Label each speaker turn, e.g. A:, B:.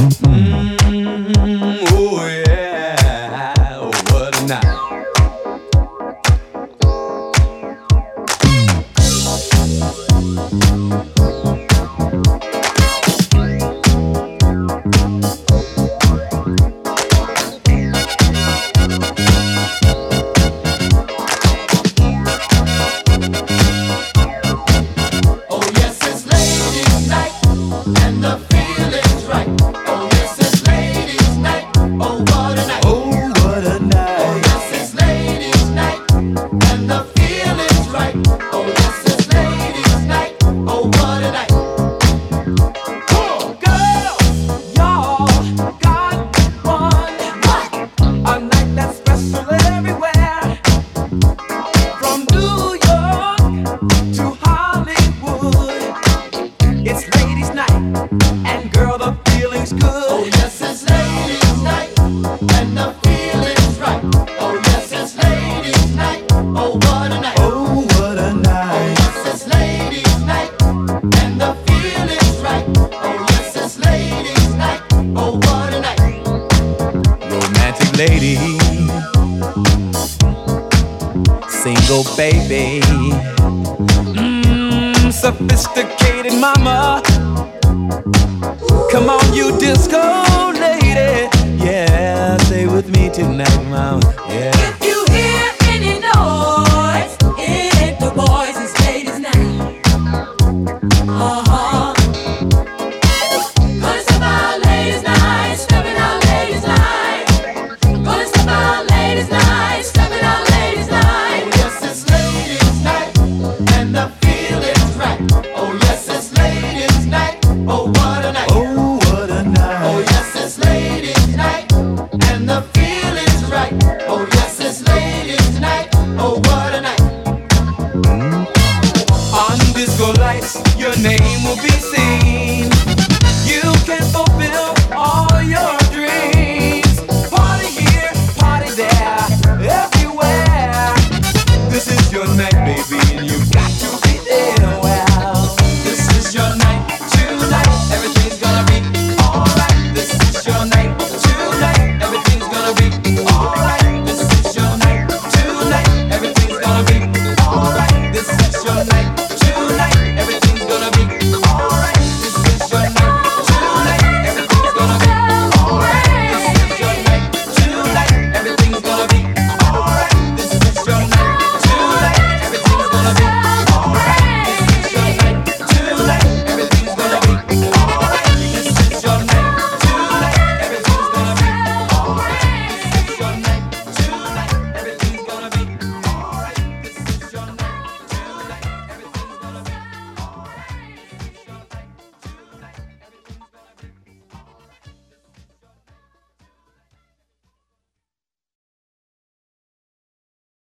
A: Come on, you lady. Stay with me tonight, mama. name will be seen. You can fulfill all your dreams. Party here, party there, everywhere. This is your night, baby.